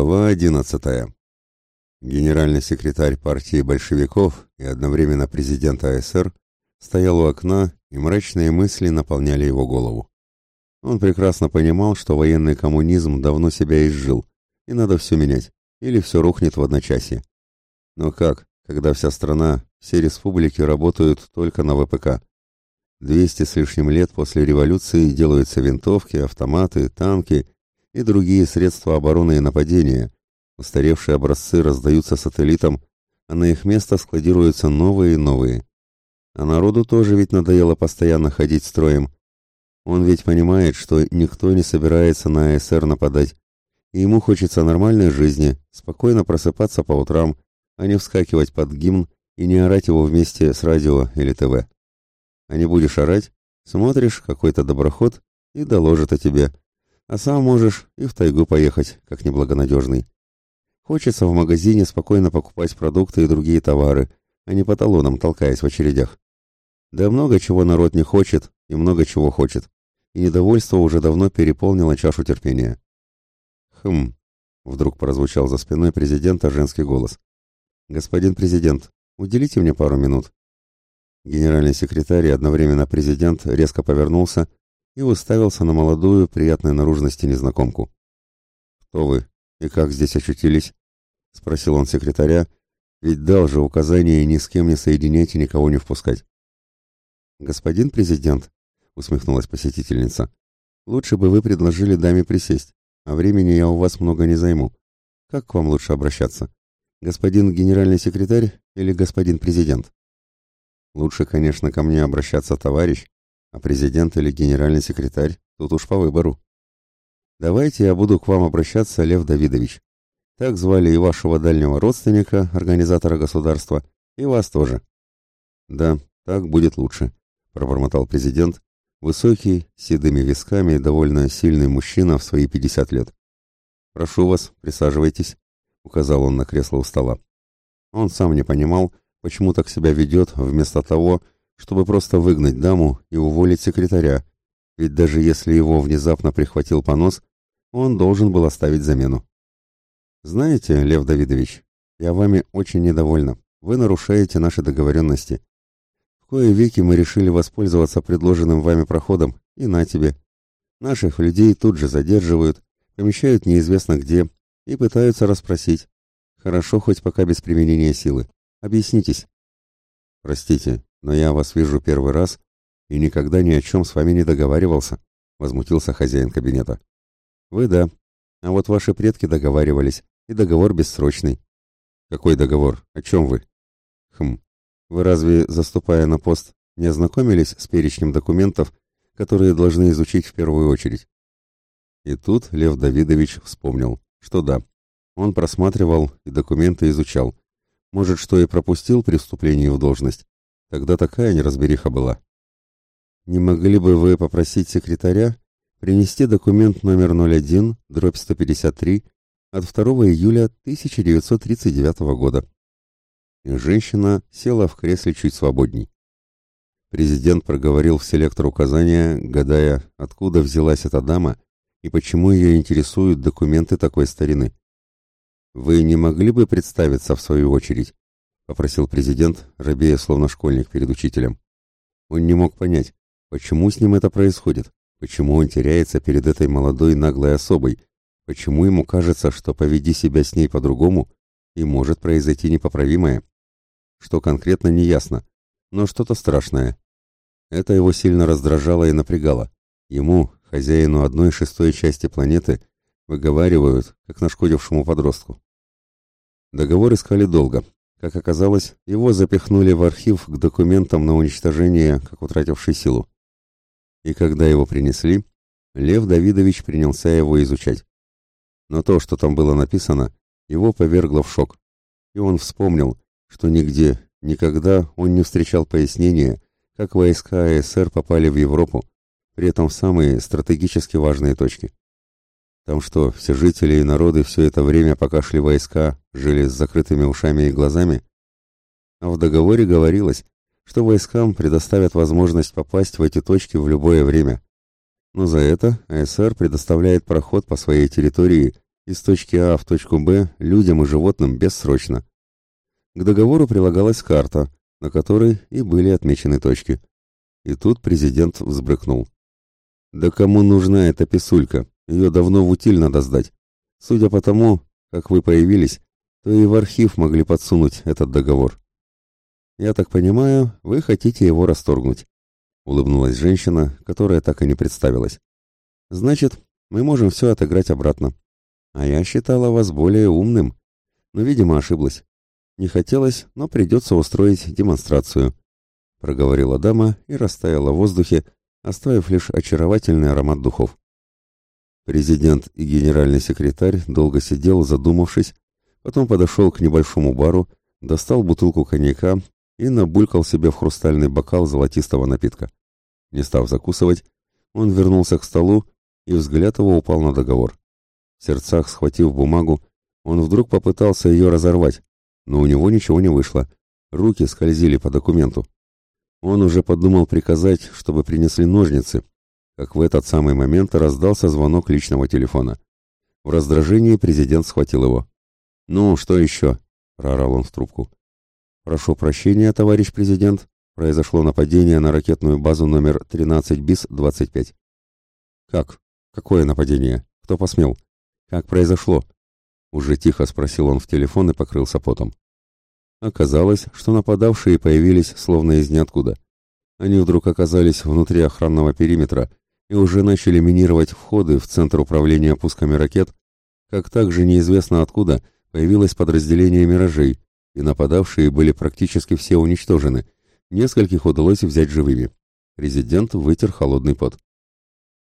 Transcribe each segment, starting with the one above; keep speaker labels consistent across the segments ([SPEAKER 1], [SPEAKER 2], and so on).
[SPEAKER 1] Глава 11. Генеральный секретарь партии большевиков и одновременно президент АСР стоял у окна, и мрачные мысли наполняли его голову. Он прекрасно понимал, что военный коммунизм давно себя изжил, и надо все менять, или все рухнет в одночасье. Но как, когда вся страна, все республики работают только на ВПК? Двести с лишним лет после революции делаются винтовки, автоматы, танки – и другие средства обороны и нападения. Устаревшие образцы раздаются сателлитам, а на их место складируются новые и новые. А народу тоже ведь надоело постоянно ходить строем. Он ведь понимает, что никто не собирается на АСР нападать, и ему хочется нормальной жизни, спокойно просыпаться по утрам, а не вскакивать под гимн и не орать его вместе с радио или ТВ. А не будешь орать, смотришь какой-то доброход и доложит о тебе, а сам можешь и в тайгу поехать, как неблагонадежный. Хочется в магазине спокойно покупать продукты и другие товары, а не по талонам толкаясь в очередях. Да много чего народ не хочет и много чего хочет, и недовольство уже давно переполнило чашу терпения. «Хм», — вдруг прозвучал за спиной президента женский голос. «Господин президент, уделите мне пару минут». Генеральный секретарь и одновременно президент резко повернулся и уставился на молодую, приятной наружности незнакомку. «Кто вы и как здесь очутились?» — спросил он секретаря, ведь дал же указание ни с кем не соединять и никого не впускать. «Господин президент», — усмехнулась посетительница, — «лучше бы вы предложили даме присесть, а времени я у вас много не займу. Как к вам лучше обращаться? Господин генеральный секретарь или господин президент?» «Лучше, конечно, ко мне обращаться, товарищ», а президент или генеральный секретарь тут уж по выбору. Давайте я буду к вам обращаться, Лев Давидович. Так звали и вашего дальнего родственника, организатора государства, и вас тоже. Да, так будет лучше, пробормотал президент, высокий, с седыми висками, довольно сильный мужчина в свои 50 лет. Прошу вас, присаживайтесь, указал он на кресло у стола. Он сам не понимал, почему так себя ведет, вместо того, чтобы просто выгнать даму и уволить секретаря, ведь даже если его внезапно прихватил понос, он должен был оставить замену. «Знаете, Лев Давидович, я вами очень недовольна. Вы нарушаете наши договоренности. В кое веки мы решили воспользоваться предложенным вами проходом, и на тебе. Наших людей тут же задерживают, помещают неизвестно где и пытаются расспросить. Хорошо, хоть пока без применения силы. Объяснитесь». «Простите, но я вас вижу первый раз и никогда ни о чем с вами не договаривался», — возмутился хозяин кабинета. «Вы да, а вот ваши предки договаривались, и договор бессрочный». «Какой договор? О чем вы?» «Хм, вы разве, заступая на пост, не ознакомились с перечнем документов, которые должны изучить в первую очередь?» И тут Лев Давидович вспомнил, что да, он просматривал и документы изучал. Может, что и пропустил при вступлении в должность, Тогда такая неразбериха была. Не могли бы вы попросить секретаря принести документ номер 01, дробь 153, от 2 июля 1939 года? И женщина села в кресле чуть свободней. Президент проговорил в селектор указания, гадая, откуда взялась эта дама и почему ее интересуют документы такой старины. «Вы не могли бы представиться в свою очередь?» Попросил президент, робея словно школьник перед учителем. Он не мог понять, почему с ним это происходит, почему он теряется перед этой молодой наглой особой, почему ему кажется, что поведи себя с ней по-другому, и может произойти непоправимое. Что конкретно неясно, но что-то страшное. Это его сильно раздражало и напрягало. Ему, хозяину одной шестой части планеты, выговаривают, как нашкодившему подростку. Договор искали долго, как оказалось, его запихнули в архив к документам на уничтожение, как утративший силу. И когда его принесли, Лев Давидович принялся его изучать. Но то, что там было написано, его повергло в шок. И он вспомнил, что нигде, никогда он не встречал пояснения, как войска АСР попали в Европу, при этом в самые стратегически важные точки. Там что, все жители и народы все это время, пока шли войска, жили с закрытыми ушами и глазами? А в договоре говорилось, что войскам предоставят возможность попасть в эти точки в любое время. Но за это АСР предоставляет проход по своей территории из точки А в точку Б людям и животным бессрочно. К договору прилагалась карта, на которой и были отмечены точки. И тут президент взбрыкнул. «Да кому нужна эта писулька? Ее давно в утиль надо сдать. Судя по тому, как вы появились, то и в архив могли подсунуть этот договор. Я так понимаю, вы хотите его расторгнуть», — улыбнулась женщина, которая так и не представилась. «Значит, мы можем все отыграть обратно. А я считала вас более умным, но, видимо, ошиблась. Не хотелось, но придется устроить демонстрацию», — проговорила дама и растаяла в воздухе, оставив лишь очаровательный аромат духов. Президент и генеральный секретарь долго сидел, задумавшись, потом подошел к небольшому бару, достал бутылку коньяка и набулькал себе в хрустальный бокал золотистого напитка. Не став закусывать, он вернулся к столу, и взгляд его упал на договор. В сердцах схватив бумагу, он вдруг попытался ее разорвать, но у него ничего не вышло. Руки скользили по документу. Он уже подумал приказать, чтобы принесли ножницы, как в этот самый момент раздался звонок личного телефона. В раздражении президент схватил его. «Ну, что еще?» — проорал он в трубку. «Прошу прощения, товарищ президент. Произошло нападение на ракетную базу номер 13 БИС-25». «Как? Какое нападение? Кто посмел? Как произошло?» Уже тихо спросил он в телефон и покрылся потом. Оказалось, что нападавшие появились словно из ниоткуда. Они вдруг оказались внутри охранного периметра и уже начали минировать входы в центр управления пусками ракет, как также неизвестно откуда появилось подразделение «Миражей», и нападавшие были практически все уничтожены. Нескольких удалось взять живыми. Президент вытер холодный пот.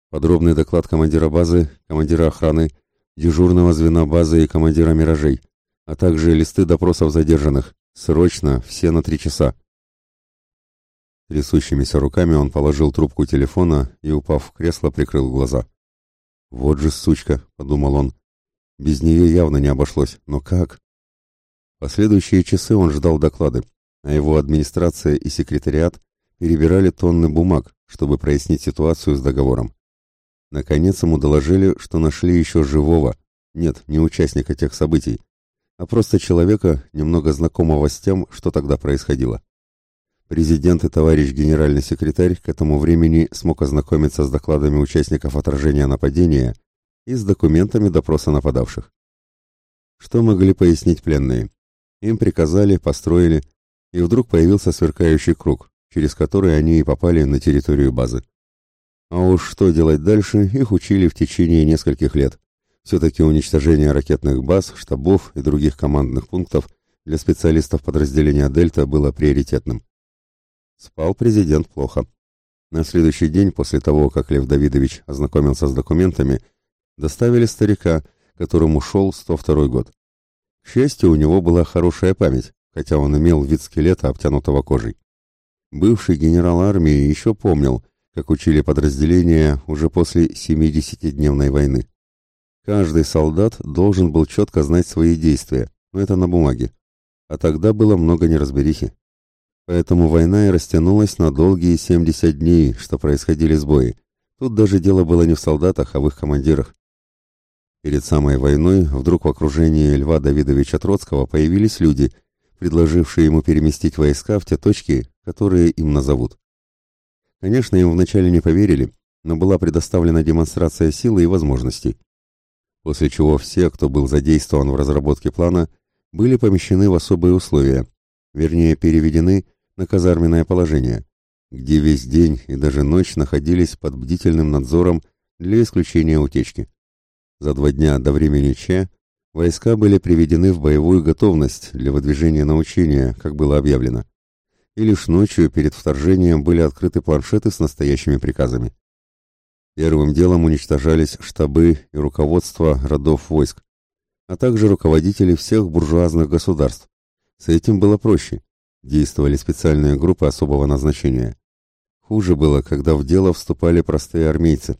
[SPEAKER 1] Подробный доклад командира базы, командира охраны, дежурного звена базы и командира «Миражей», а также листы допросов задержанных. Срочно, все на три часа. Трясущимися руками он положил трубку телефона и, упав в кресло, прикрыл глаза. «Вот же сучка», — подумал он. Без нее явно не обошлось, но как? Последующие часы он ждал доклады, а его администрация и секретариат перебирали тонны бумаг, чтобы прояснить ситуацию с договором. Наконец ему доложили, что нашли еще живого, нет, не участника тех событий, а просто человека, немного знакомого с тем, что тогда происходило. Президент и товарищ генеральный секретарь к этому времени смог ознакомиться с докладами участников отражения нападения и с документами допроса нападавших. Что могли пояснить пленные? Им приказали, построили, и вдруг появился сверкающий круг, через который они и попали на территорию базы. А уж что делать дальше, их учили в течение нескольких лет. Все-таки уничтожение ракетных баз, штабов и других командных пунктов для специалистов подразделения «Дельта» было приоритетным. Спал президент плохо. На следующий день после того, как Лев Давидович ознакомился с документами, доставили старика, которому шел 102 год. К счастью, у него была хорошая память, хотя он имел вид скелета, обтянутого кожей. Бывший генерал армии еще помнил, как учили подразделения уже после 70-дневной войны. Каждый солдат должен был четко знать свои действия, но это на бумаге. А тогда было много неразберихи. Поэтому война и растянулась на долгие 70 дней, что происходили сбои. Тут даже дело было не в солдатах, а в их командирах. Перед самой войной вдруг в окружении Льва Давидовича Троцкого появились люди, предложившие ему переместить войска в те точки, которые им назовут. Конечно, им вначале не поверили, но была предоставлена демонстрация силы и возможностей. После чего все, кто был задействован в разработке плана, были помещены в особые условия, вернее переведены на казарменное положение, где весь день и даже ночь находились под бдительным надзором для исключения утечки. За два дня до времени Че войска были приведены в боевую готовность для выдвижения на учения, как было объявлено. И лишь ночью перед вторжением были открыты планшеты с настоящими приказами. Первым делом уничтожались штабы и руководство родов войск, а также руководители всех буржуазных государств. С этим было проще. Действовали специальные группы особого назначения. Хуже было, когда в дело вступали простые армейцы,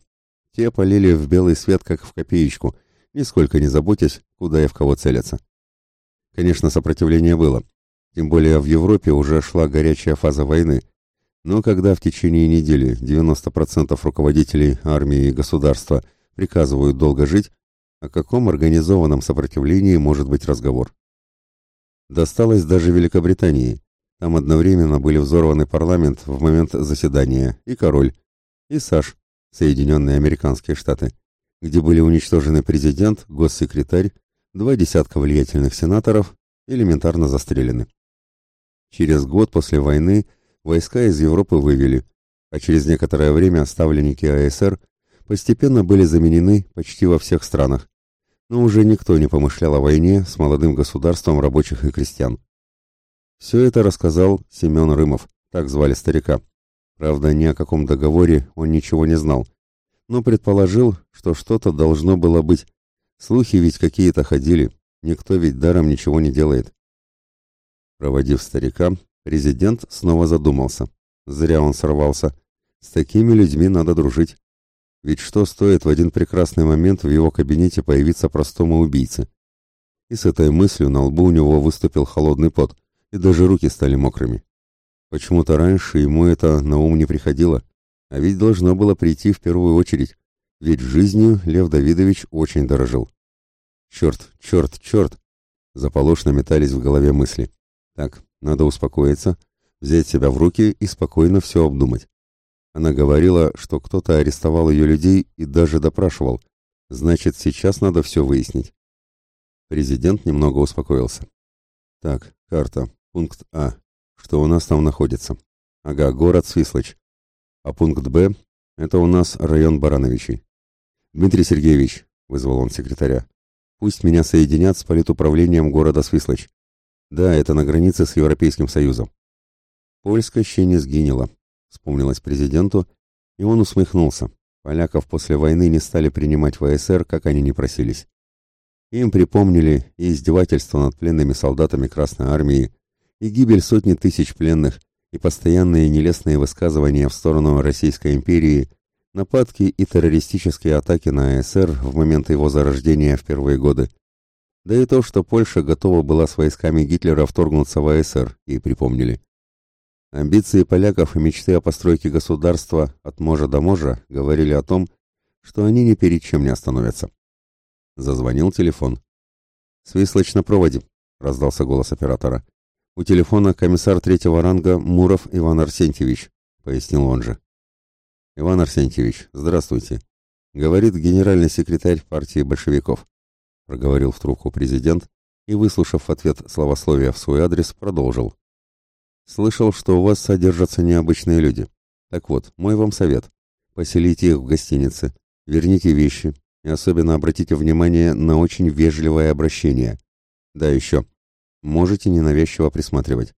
[SPEAKER 1] те полили в белый свет, как в копеечку, нисколько не заботясь, куда и в кого целятся. Конечно, сопротивление было. Тем более в Европе уже шла горячая фаза войны. Но когда в течение недели 90% руководителей армии и государства приказывают долго жить, О каком организованном сопротивлении может быть разговор? Досталось даже Великобритании. Там одновременно были взорваны парламент в момент заседания и король, и САШ, Соединенные Американские Штаты, где были уничтожены президент, госсекретарь, два десятка влиятельных сенаторов, элементарно застрелены. Через год после войны войска из Европы вывели, а через некоторое время ставленники АСР постепенно были заменены почти во всех странах, но уже никто не помышлял о войне с молодым государством рабочих и крестьян. Все это рассказал Семен Рымов, так звали старика. Правда, ни о каком договоре он ничего не знал, но предположил, что что-то должно было быть. Слухи ведь какие-то ходили, никто ведь даром ничего не делает. Проводив старика, президент снова задумался. Зря он сорвался. С такими людьми надо дружить. Ведь что стоит в один прекрасный момент в его кабинете появиться простому убийце? И с этой мыслью на лбу у него выступил холодный пот, и даже руки стали мокрыми. Почему-то раньше ему это на ум не приходило, а ведь должно было прийти в первую очередь, ведь жизнью Лев Давидович очень дорожил. Черт, черт, черт! Заполошно метались в голове мысли. Так, надо успокоиться, взять себя в руки и спокойно все обдумать. Она говорила, что кто-то арестовал ее людей и даже допрашивал. Значит, сейчас надо все выяснить. Президент немного успокоился. Так, карта, пункт А. Что у нас там находится? Ага, город Свислочь. А пункт Б — это у нас район Барановичей. Дмитрий Сергеевич, — вызвал он секретаря, — пусть меня соединят с политуправлением города Свислочь. Да, это на границе с Европейским Союзом. Польска еще не сгинела, вспомнилось президенту, и он усмехнулся. Поляков после войны не стали принимать в СССР, как они не просились. Им припомнили и издевательства над пленными солдатами Красной Армии, и гибель сотни тысяч пленных, и постоянные нелестные высказывания в сторону Российской империи, нападки и террористические атаки на СССР в момент его зарождения в первые годы. Да и то, что Польша готова была с войсками Гитлера вторгнуться в СССР, и припомнили. Амбиции поляков и мечты о постройке государства от можа до можа говорили о том, что они ни перед чем не остановятся. Зазвонил телефон. «Свислочь на проводе», — раздался голос оператора. «У телефона комиссар третьего ранга Муров Иван Арсентьевич», — пояснил он же. «Иван Арсентьевич, здравствуйте», — говорит генеральный секретарь партии большевиков, — проговорил в трубку президент и, выслушав ответ словословия в свой адрес, продолжил. «Слышал, что у вас содержатся необычные люди. Так вот, мой вам совет. Поселите их в гостинице, верните вещи и особенно обратите внимание на очень вежливое обращение. Да еще, Можете ненавязчиво присматривать.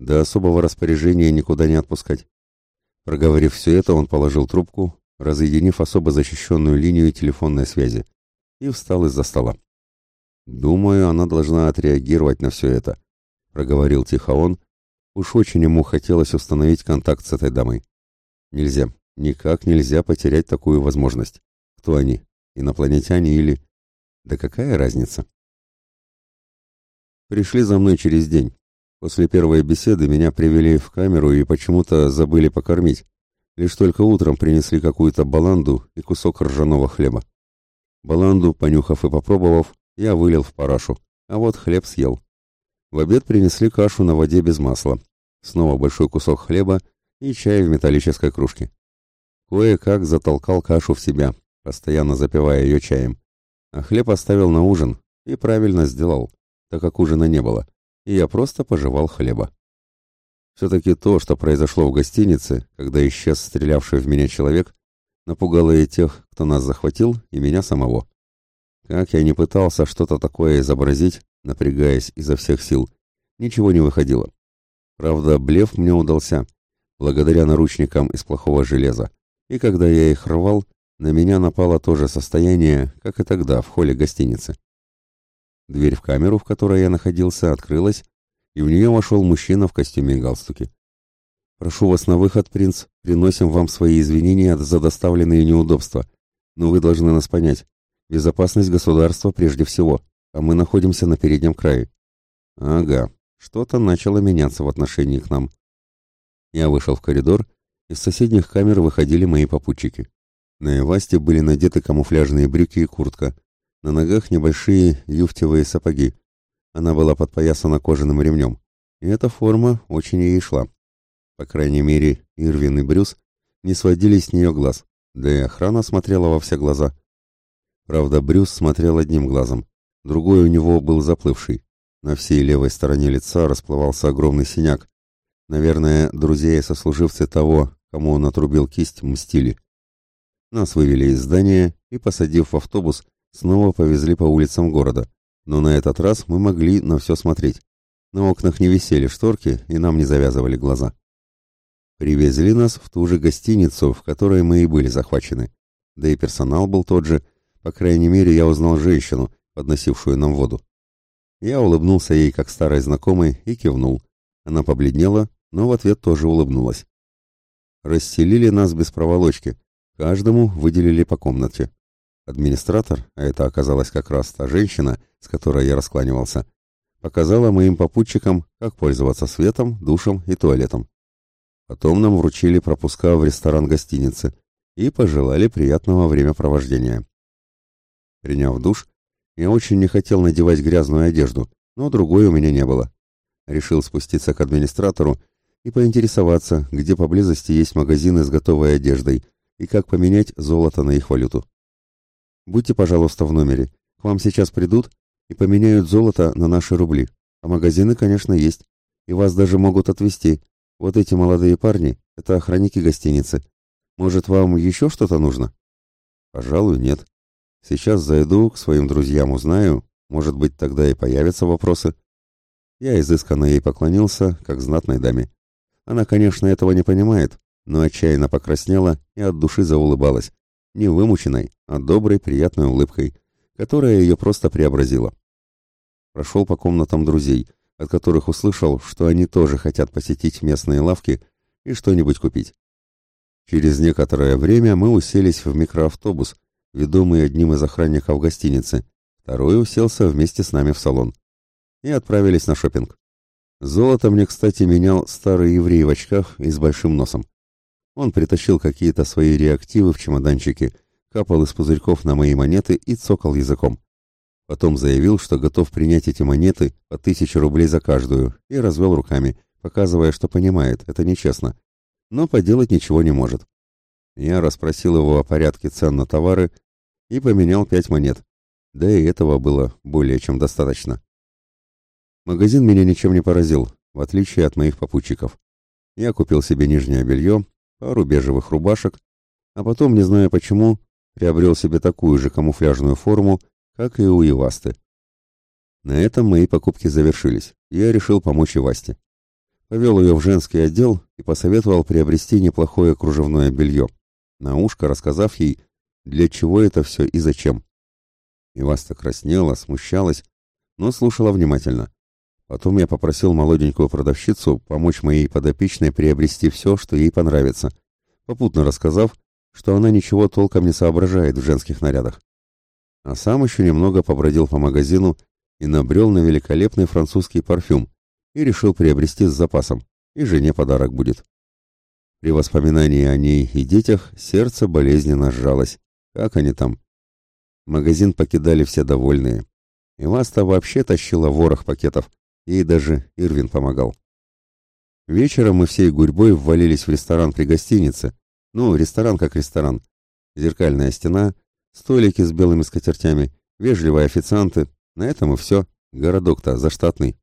[SPEAKER 1] До особого распоряжения никуда не отпускать. Проговорив все это, он положил трубку, разъединив особо защищенную линию телефонной связи, и встал из-за стола. «Думаю, она должна отреагировать на все это», — проговорил тихо он. Уж очень ему хотелось установить контакт с этой дамой. «Нельзя, никак нельзя потерять такую возможность. Кто они? Инопланетяне или...» «Да какая разница?» Пришли за мной через день. После первой беседы меня привели в камеру и почему-то забыли покормить. Лишь только утром принесли какую-то баланду и кусок ржаного хлеба. Баланду, понюхав и попробовав, я вылил в парашу, а вот хлеб съел. В обед принесли кашу на воде без масла. Снова большой кусок хлеба и чай в металлической кружке. Кое-как затолкал кашу в себя, постоянно запивая ее чаем. А хлеб оставил на ужин и правильно сделал так как ужина не было, и я просто пожевал хлеба. Все-таки то, что произошло в гостинице, когда исчез стрелявший в меня человек, напугало и тех, кто нас захватил, и меня самого. Как я не пытался что-то такое изобразить, напрягаясь изо всех сил, ничего не выходило. Правда, блеф мне удался, благодаря наручникам из плохого железа, и когда я их рвал, на меня напало то же состояние, как и тогда в холле гостиницы. Дверь в камеру, в которой я находился, открылась, и в нее вошел мужчина в костюме и галстуке. «Прошу вас на выход, принц. Приносим вам свои извинения за доставленные неудобства. Но вы должны нас понять. Безопасность государства прежде всего, а мы находимся на переднем крае». «Ага, что-то начало меняться в отношении к нам». Я вышел в коридор, из соседних камер выходили мои попутчики. На Эвасте были надеты камуфляжные брюки и куртка, На ногах небольшие юфтевые сапоги. Она была подпоясана кожаным ремнем. И эта форма очень ей шла. По крайней мере, Ирвин и Брюс не сводили с нее глаз, да и охрана смотрела во все глаза. Правда, Брюс смотрел одним глазом, другой у него был заплывший. На всей левой стороне лица расплывался огромный синяк. Наверное, друзья и сослуживцы того, кому он отрубил кисть, мстили. Нас вывели из здания и, посадив в автобус, снова повезли по улицам города. Но на этот раз мы могли на все смотреть. На окнах не висели шторки, и нам не завязывали глаза. Привезли нас в ту же гостиницу, в которой мы и были захвачены. Да и персонал был тот же. По крайней мере, я узнал женщину, подносившую нам воду. Я улыбнулся ей как старой знакомой и кивнул. Она побледнела, но в ответ тоже улыбнулась. Расселили нас без проволочки. Каждому выделили по комнате. Администратор, а это оказалась как раз та женщина, с которой я раскланивался, показала моим попутчикам, как пользоваться светом, душем и туалетом. Потом нам вручили пропуска в ресторан гостиницы и пожелали приятного времяпровождения. Приняв душ, я очень не хотел надевать грязную одежду, но другой у меня не было. Решил спуститься к администратору и поинтересоваться, где поблизости есть магазины с готовой одеждой и как поменять золото на их валюту. Будьте, пожалуйста, в номере. К вам сейчас придут и поменяют золото на наши рубли. А магазины, конечно, есть. И вас даже могут отвезти. Вот эти молодые парни — это охранники гостиницы. Может, вам еще что-то нужно? Пожалуй, нет. Сейчас зайду, к своим друзьям узнаю. Может быть, тогда и появятся вопросы. Я изысканно ей поклонился, как знатной даме. Она, конечно, этого не понимает, но отчаянно покраснела и от души заулыбалась не вымученной, а доброй, приятной улыбкой, которая ее просто преобразила. Прошел по комнатам друзей, от которых услышал, что они тоже хотят посетить местные лавки и что-нибудь купить. Через некоторое время мы уселись в микроавтобус, ведомый одним из охранников гостиницы, второй уселся вместе с нами в салон. И отправились на шопинг. Золото мне, кстати, менял старый еврей в очках и с большим носом. Он притащил какие-то свои реактивы в чемоданчике, капал из пузырьков на мои монеты и цокал языком. Потом заявил, что готов принять эти монеты по тысяче рублей за каждую, и развел руками, показывая, что понимает, это нечестно. Но поделать ничего не может. Я расспросил его о порядке цен на товары и поменял пять монет. Да и этого было более чем достаточно. Магазин меня ничем не поразил, в отличие от моих попутчиков. Я купил себе нижнее белье, пару бежевых рубашек, а потом, не зная почему, приобрел себе такую же камуфляжную форму, как и у Ивасты. На этом мои покупки завершились, и я решил помочь Ивасте. Повел ее в женский отдел и посоветовал приобрести неплохое кружевное белье, на ушко рассказав ей, для чего это все и зачем. Иваста краснела, смущалась, но слушала внимательно. Потом я попросил молоденькую продавщицу помочь моей подопечной приобрести все, что ей понравится, попутно рассказав, что она ничего толком не соображает в женских нарядах. А сам еще немного побродил по магазину и набрел на великолепный французский парфюм и решил приобрести с запасом, и жене подарок будет. При воспоминании о ней и детях сердце болезненно сжалось. Как они там? Магазин покидали все довольные. И Маста вообще тащила ворох пакетов, Ей даже Ирвин помогал. Вечером мы всей гурьбой ввалились в ресторан при гостинице. Ну, ресторан как ресторан. Зеркальная стена, столики с белыми скатертями, вежливые официанты. На этом и все. Городок-то заштатный.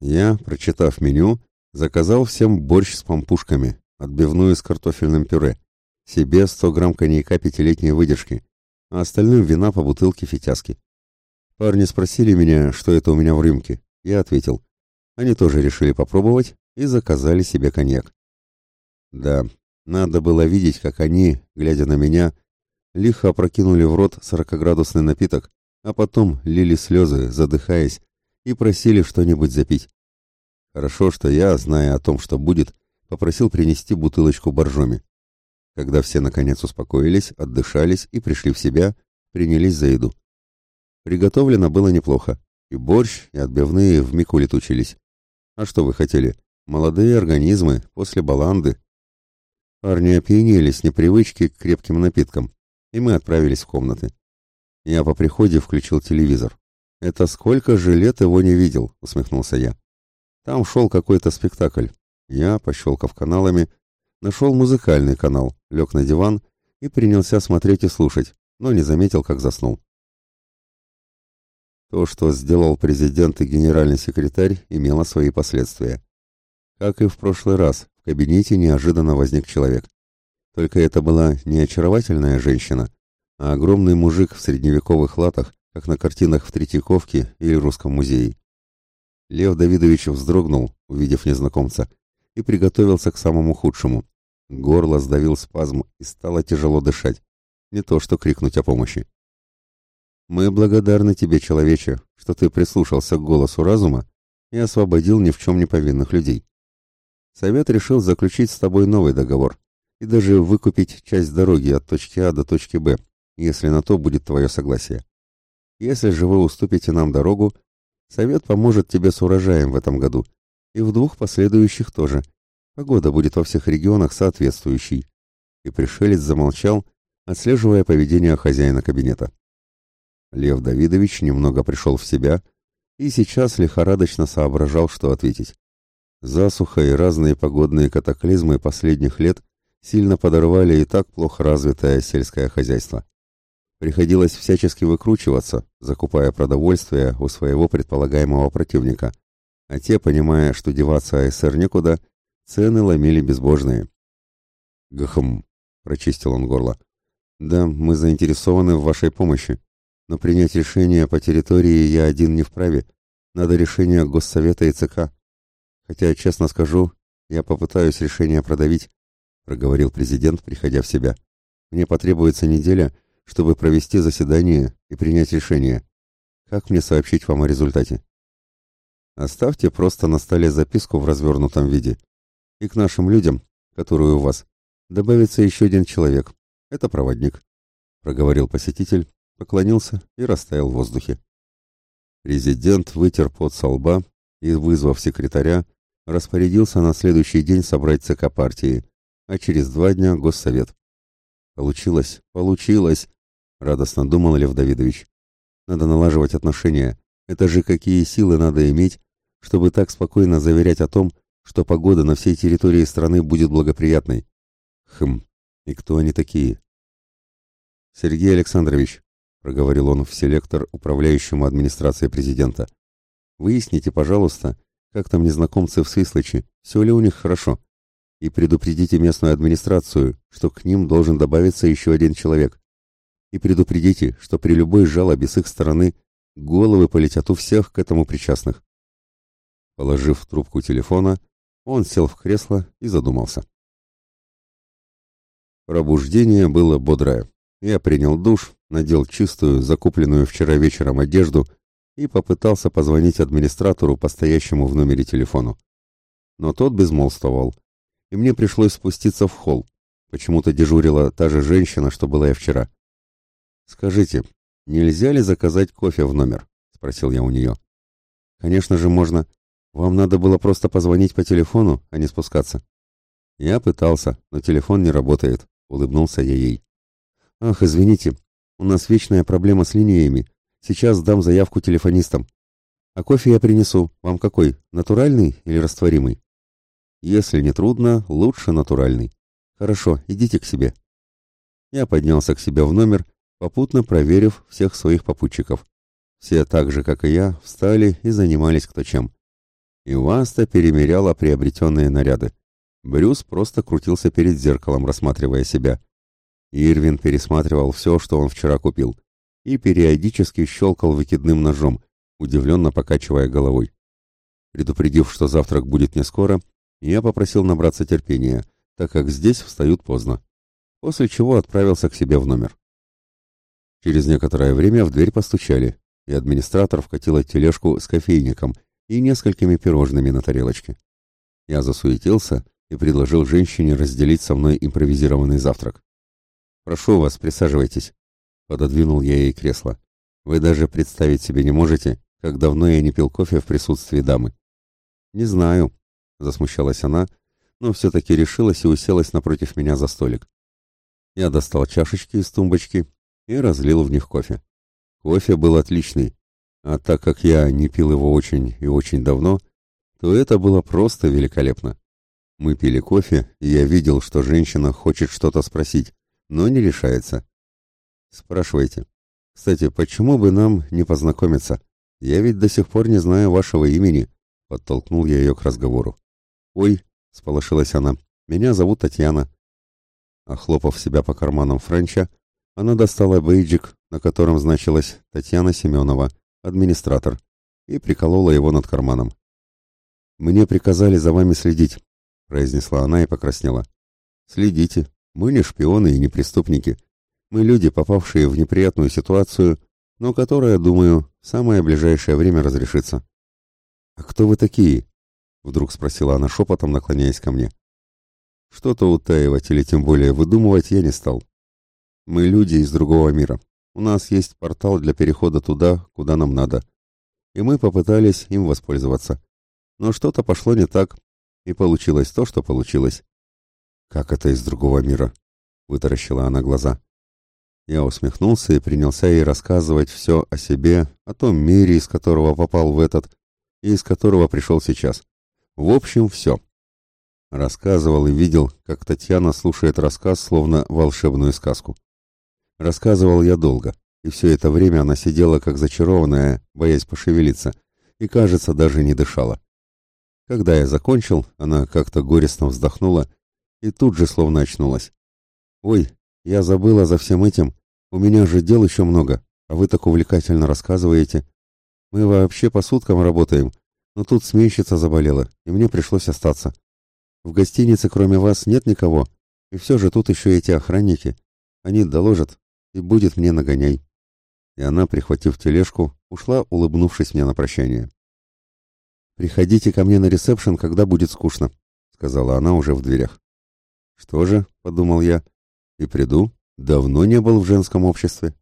[SPEAKER 1] Я, прочитав меню, заказал всем борщ с пампушками, отбивную с картофельным пюре, себе 100 грамм коньяка пятилетней выдержки, а остальным вина по бутылке фитяски. Парни спросили меня, что это у меня в рюмке. Я ответил. Они тоже решили попробовать и заказали себе коньяк. Да, надо было видеть, как они, глядя на меня, лихо опрокинули в рот сорокоградусный напиток, а потом лили слезы, задыхаясь, и просили что-нибудь запить. Хорошо, что я, зная о том, что будет, попросил принести бутылочку боржоми. Когда все наконец успокоились, отдышались и пришли в себя, принялись за еду. Приготовлено было неплохо. И борщ, и отбивные вмиг улетучились. А что вы хотели? Молодые организмы после баланды. Парни опьянели непривычки к крепким напиткам, и мы отправились в комнаты. Я по приходе включил телевизор. «Это сколько же лет его не видел?» — усмехнулся я. Там шел какой-то спектакль. Я, пощелкав каналами, нашел музыкальный канал, лег на диван и принялся смотреть и слушать, но не заметил, как заснул. То, что сделал президент и генеральный секретарь, имело свои последствия. Как и в прошлый раз, в кабинете неожиданно возник человек. Только это была не очаровательная женщина, а огромный мужик в средневековых латах, как на картинах в Третьяковке или Русском музее. Лев Давидович вздрогнул, увидев незнакомца, и приготовился к самому худшему. Горло сдавил спазм и стало тяжело дышать. Не то что крикнуть о помощи. «Мы благодарны тебе, человече, что ты прислушался к голосу разума и освободил ни в чем не повинных людей. Совет решил заключить с тобой новый договор и даже выкупить часть дороги от точки А до точки Б, если на то будет твое согласие. Если же вы уступите нам дорогу, совет поможет тебе с урожаем в этом году и в двух последующих тоже. Погода будет во всех регионах соответствующей. И пришелец замолчал, отслеживая поведение хозяина кабинета. Лев Давидович немного пришел в себя и сейчас лихорадочно соображал, что ответить. Засуха и разные погодные катаклизмы последних лет сильно подорвали и так плохо развитое сельское хозяйство. Приходилось всячески выкручиваться, закупая продовольствие у своего предполагаемого противника, а те, понимая, что деваться АСР некуда, цены ломили безбожные. «Гхм», — прочистил он горло, — «да, мы заинтересованы в вашей помощи, но принять решение по территории я один не вправе, надо решение Госсовета и ЦК. Хотя, честно скажу, я попытаюсь решение продавить, проговорил президент, приходя в себя. Мне потребуется неделя, чтобы провести заседание и принять решение. Как мне сообщить вам о результате? Оставьте просто на столе записку в развернутом виде. И к нашим людям, которые у вас, добавится еще один человек. Это проводник, проговорил посетитель, поклонился и растаял в воздухе. Президент вытер пот со лба и, вызвав секретаря, распорядился на следующий день собрать ЦК партии, а через два дня Госсовет. Получилось, получилось, радостно думал Лев Давидович. Надо налаживать отношения. Это же какие силы надо иметь, чтобы так спокойно заверять о том, что погода на всей территории страны будет благоприятной. Хм, и кто они такие? Сергей Александрович, проговорил он в селектор управляющему администрацией президента. Выясните, пожалуйста, как там незнакомцы в Свислочи, все ли у них хорошо. И предупредите местную администрацию, что к ним должен добавиться еще один человек. И предупредите, что при любой жалобе с их стороны головы полетят у всех к этому причастных. Положив трубку телефона, он сел в кресло и задумался. Пробуждение было бодрое. Я принял душ, надел чистую, закупленную вчера вечером одежду и попытался позвонить администратору по стоящему в номере телефону. Но тот безмолвствовал, и мне пришлось спуститься в холл. Почему-то дежурила та же женщина, что была и вчера. «Скажите, нельзя ли заказать кофе в номер?» — спросил я у нее. «Конечно же можно. Вам надо было просто позвонить по телефону, а не спускаться». Я пытался, но телефон не работает, — улыбнулся я ей. «Ах, извините, у нас вечная проблема с линиями. Сейчас дам заявку телефонистам. А кофе я принесу. Вам какой? Натуральный или растворимый? Если не трудно, лучше натуральный. Хорошо, идите к себе. Я поднялся к себе в номер, попутно проверив всех своих попутчиков. Все так же, как и я, встали и занимались кто чем. И Васта перемеряла приобретенные наряды. Брюс просто крутился перед зеркалом, рассматривая себя. Ирвин пересматривал все, что он вчера купил и периодически щелкал выкидным ножом, удивленно покачивая головой. Предупредив, что завтрак будет не скоро, я попросил набраться терпения, так как здесь встают поздно, после чего отправился к себе в номер. Через некоторое время в дверь постучали, и администратор вкатила тележку с кофейником и несколькими пирожными на тарелочке. Я засуетился и предложил женщине разделить со мной импровизированный завтрак. «Прошу вас, присаживайтесь», Пододвинул я ей кресло. Вы даже представить себе не можете, как давно я не пил кофе в присутствии дамы. Не знаю, засмущалась она, но все-таки решилась и уселась напротив меня за столик. Я достал чашечки из тумбочки и разлил в них кофе. Кофе был отличный, а так как я не пил его очень и очень давно, то это было просто великолепно. Мы пили кофе, и я видел, что женщина хочет что-то спросить, но не решается. Спрашивайте. Кстати, почему бы нам не познакомиться? Я ведь до сих пор не знаю вашего имени, подтолкнул я ее к разговору. Ой, сполошилась она. Меня зовут Татьяна. Охлопав себя по карманам Френча, она достала бейджик, на котором значилась Татьяна Семенова, администратор, и приколола его над карманом. «Мне приказали за вами следить», — произнесла она и покраснела. «Следите. Мы не шпионы и не преступники. Мы люди, попавшие в неприятную ситуацию, но которая, думаю, в самое ближайшее время разрешится». «А кто вы такие?» — вдруг спросила она шепотом, наклоняясь ко мне. Что-то утаивать или тем более выдумывать я не стал. Мы люди из другого мира. У нас есть портал для перехода туда, куда нам надо. И мы попытались им воспользоваться. Но что-то пошло не так, и получилось то, что получилось. «Как это из другого мира?» — вытаращила она глаза. Я усмехнулся и принялся ей рассказывать все о себе, о том мире, из которого попал в этот, и из которого пришел сейчас. В общем, все. Рассказывал и видел, как Татьяна слушает рассказ, словно волшебную сказку. Рассказывал я долго, и все это время она сидела как зачарованная, боясь пошевелиться, и, кажется, даже не дышала. Когда я закончил, она как-то горестно вздохнула и тут же словно очнулась. «Ой, я забыла за всем этим. У меня же дел еще много, а вы так увлекательно рассказываете. Мы вообще по суткам работаем, но тут сменщица заболела, и мне пришлось остаться. В гостинице кроме вас нет никого, и все же тут еще эти охранники. Они доложат, и будет мне нагоняй». И она, прихватив тележку, ушла, улыбнувшись мне на прощание. «Приходите ко мне на ресепшн, когда будет скучно», — сказала она уже в дверях. «Что же?» — подумал я. «И приду. Давно не был в женском обществе».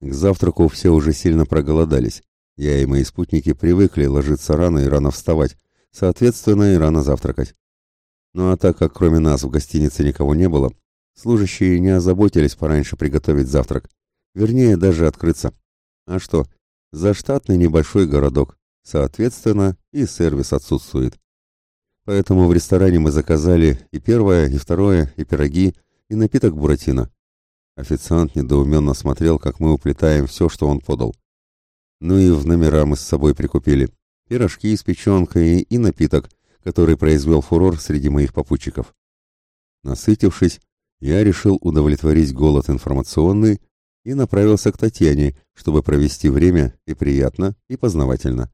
[SPEAKER 1] К завтраку все уже сильно проголодались. Я и мои спутники привыкли ложиться рано и рано вставать, соответственно, и рано завтракать. Ну а так как кроме нас в гостинице никого не было, служащие не озаботились пораньше приготовить завтрак, вернее, даже открыться. А что, заштатный небольшой городок, Соответственно, и сервис отсутствует. Поэтому в ресторане мы заказали и первое, и второе, и пироги, и напиток буратино. Официант недоуменно смотрел, как мы уплетаем все, что он подал. Ну и в номера мы с собой прикупили пирожки с печенкой и напиток, который произвел фурор среди моих попутчиков. Насытившись, я решил удовлетворить голод информационный и направился к Татьяне, чтобы провести время и приятно, и познавательно.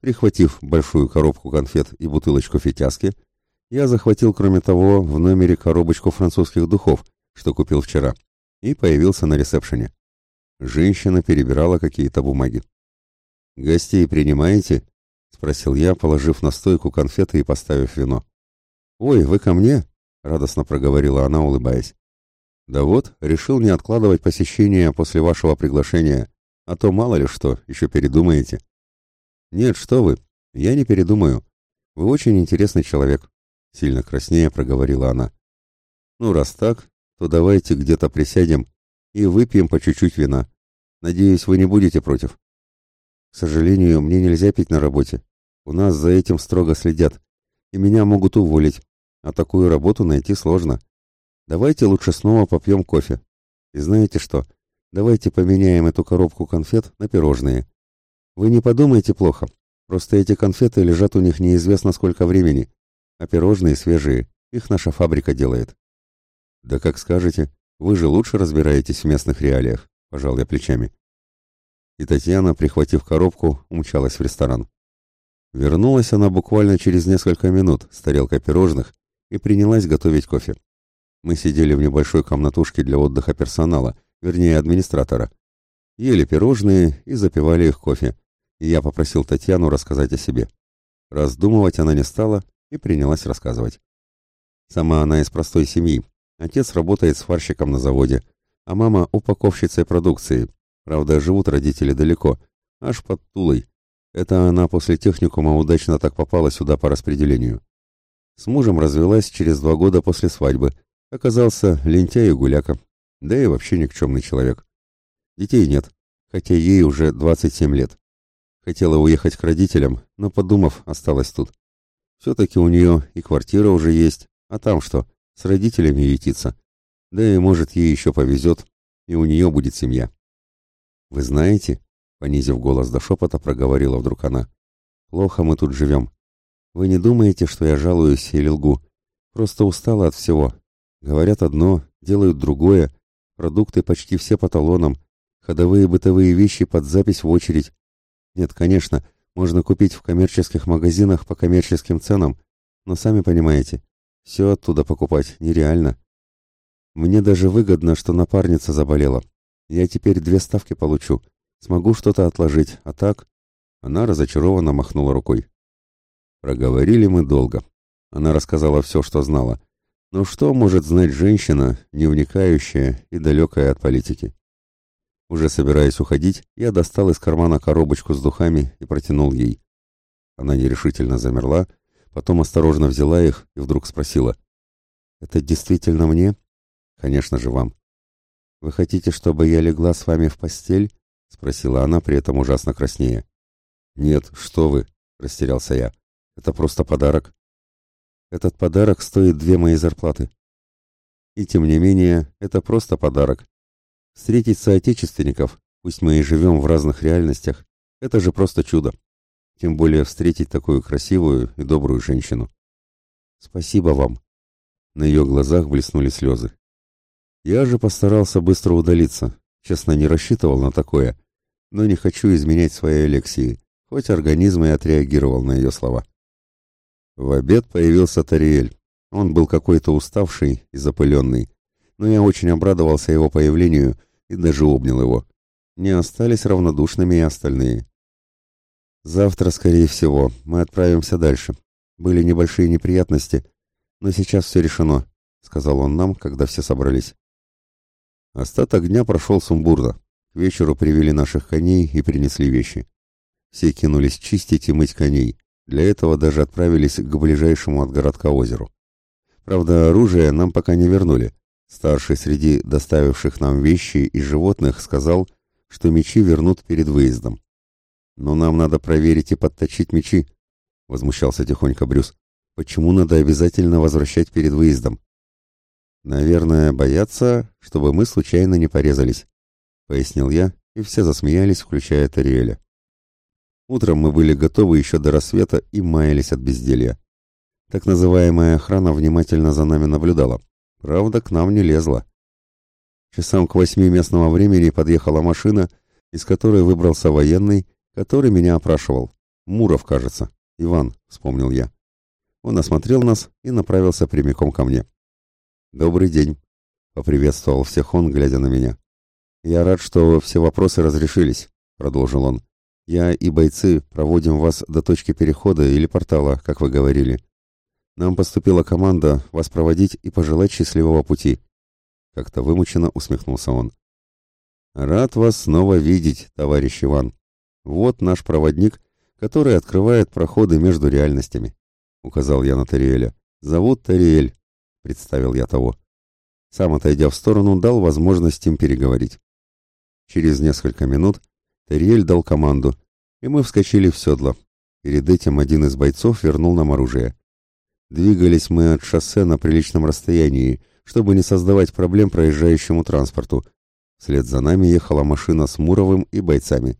[SPEAKER 1] Прихватив большую коробку конфет и бутылочку фитяски, я захватил, кроме того, в номере коробочку французских духов, что купил вчера, и появился на ресепшене. Женщина перебирала какие-то бумаги. «Гостей принимаете?» — спросил я, положив на стойку конфеты и поставив вино. «Ой, вы ко мне?» — радостно проговорила она, улыбаясь. «Да вот, решил не откладывать посещение после вашего приглашения, а то мало ли что, еще передумаете». «Нет, что вы, я не передумаю. Вы очень интересный человек», — сильно краснее проговорила она. «Ну, раз так, то давайте где-то присядем и выпьем по чуть-чуть вина. Надеюсь, вы не будете против». «К сожалению, мне нельзя пить на работе. У нас за этим строго следят, и меня могут уволить, а такую работу найти сложно. Давайте лучше снова попьем кофе. И знаете что, давайте поменяем эту коробку конфет на пирожные. Вы не подумайте плохо. Просто эти конфеты лежат у них неизвестно сколько времени, а пирожные свежие. Их наша фабрика делает. Да как скажете. Вы же лучше разбираетесь в местных реалиях, пожал я плечами. И Татьяна, прихватив коробку, умчалась в ресторан. Вернулась она буквально через несколько минут с тарелкой пирожных и принялась готовить кофе. Мы сидели в небольшой комнатушке для отдыха персонала, вернее администратора. Ели пирожные и запивали их кофе, и я попросил Татьяну рассказать о себе. Раздумывать она не стала и принялась рассказывать. Сама она из простой семьи. Отец работает сварщиком на заводе, а мама упаковщицей продукции. Правда, живут родители далеко, аж под Тулой. Это она после техникума удачно так попала сюда по распределению. С мужем развелась через два года после свадьбы. Оказался лентяй и гуляка, да и вообще никчемный человек. Детей нет, хотя ей уже 27 лет. Хотела уехать к родителям, но, подумав, осталась тут. Все-таки у нее и квартира уже есть, а там что, с родителями ютиться. Да и, может, ей еще повезет, и у нее будет семья. «Вы знаете?» — понизив голос до шепота, проговорила вдруг она. «Плохо мы тут живем. Вы не думаете, что я жалуюсь или лгу? Просто устала от всего. Говорят одно, делают другое. Продукты почти все по талонам. Ходовые бытовые вещи под запись в очередь. Нет, конечно, можно купить в коммерческих магазинах по коммерческим ценам, но сами понимаете, все оттуда покупать нереально. Мне даже выгодно, что напарница заболела. Я теперь две ставки получу. Смогу что-то отложить, а так...» Она разочарованно махнула рукой. Проговорили мы долго. Она рассказала все, что знала. Но что может знать женщина, не вникающая и далекая от политики? Уже собираясь уходить, я достал из кармана коробочку с духами и протянул ей. Она нерешительно замерла, потом осторожно взяла их и вдруг спросила. «Это действительно мне?» «Конечно же вам». «Вы хотите, чтобы я легла с вами в постель?» — спросила она, при этом ужасно краснея. «Нет, что вы!» — растерялся я. «Это просто подарок». «Этот подарок стоит две мои зарплаты». «И тем не менее, это просто подарок, Встретить соотечественников, пусть мы и живем в разных реальностях, это же просто чудо. Тем более встретить такую красивую и добрую женщину. Спасибо вам. На ее глазах блеснули слезы. Я же постарался быстро удалиться. Честно, не рассчитывал на такое, но не хочу изменять своей Алексии, хоть организм и отреагировал на ее слова. В обед появился Тариэль. Он был какой-то уставший и запыленный, но я очень обрадовался его появлению и даже обнял его. Не остались равнодушными и остальные. Завтра, скорее всего, мы отправимся дальше. Были небольшие неприятности, но сейчас все решено, сказал он нам, когда все собрались. Остаток дня прошел сумбурно. К вечеру привели наших коней и принесли вещи. Все кинулись чистить и мыть коней. Для этого даже отправились к ближайшему от городка озеру. Правда, оружие нам пока не вернули, Старший среди доставивших нам вещи и животных сказал, что мечи вернут перед выездом. «Но нам надо проверить и подточить мечи», — возмущался тихонько Брюс. «Почему надо обязательно возвращать перед выездом?» «Наверное, боятся, чтобы мы случайно не порезались», — пояснил я, и все засмеялись, включая Тариэля. Утром мы были готовы еще до рассвета и маялись от безделья. Так называемая охрана внимательно за нами наблюдала. Правда, к нам не лезла. Часам к восьми местного времени подъехала машина, из которой выбрался военный, который меня опрашивал. Муров, кажется. Иван, вспомнил я. Он осмотрел нас и направился прямиком ко мне. «Добрый день», — поприветствовал всех он, глядя на меня. «Я рад, что все вопросы разрешились», — продолжил он. «Я и бойцы проводим вас до точки перехода или портала, как вы говорили. Нам поступила команда вас проводить и пожелать счастливого пути. Как-то вымученно усмехнулся он. Рад вас снова видеть, товарищ Иван. Вот наш проводник, который открывает проходы между реальностями. Указал я на Тариэля. Зовут Тариэль, представил я того. Сам, отойдя в сторону, дал возможность им переговорить. Через несколько минут Тариэль дал команду, и мы вскочили в седло. Перед этим один из бойцов вернул нам оружие. Двигались мы от шоссе на приличном расстоянии, чтобы не создавать проблем проезжающему транспорту. Вслед за нами ехала машина с Муровым и бойцами.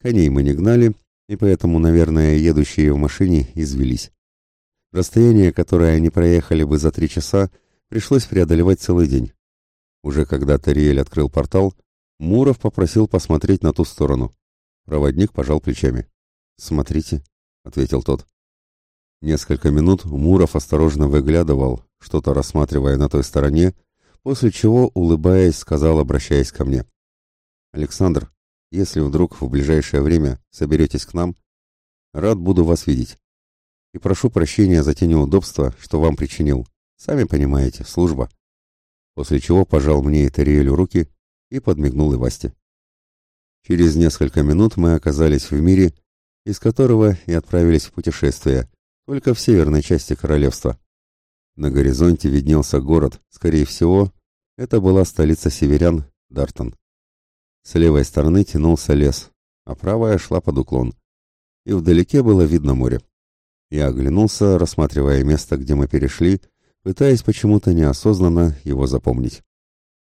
[SPEAKER 1] Коней мы не гнали, и поэтому, наверное, едущие в машине извелись. Расстояние, которое они проехали бы за три часа, пришлось преодолевать целый день. Уже когда Тариэль открыл портал, Муров попросил посмотреть на ту сторону. Проводник пожал плечами. «Смотрите», — ответил тот. Несколько минут Муров осторожно выглядывал, что-то рассматривая на той стороне, после чего, улыбаясь, сказал, обращаясь ко мне. «Александр, если вдруг в ближайшее время соберетесь к нам, рад буду вас видеть. И прошу прощения за те неудобства, что вам причинил. Сами понимаете, служба». После чего пожал мне и Тариэлю руки и подмигнул Ивасте. Через несколько минут мы оказались в мире, из которого и отправились в путешествие, только в северной части королевства. На горизонте виднелся город, скорее всего, это была столица северян, Дартон. С левой стороны тянулся лес, а правая шла под уклон. И вдалеке было видно море. Я оглянулся, рассматривая место, где мы перешли, пытаясь почему-то неосознанно его запомнить.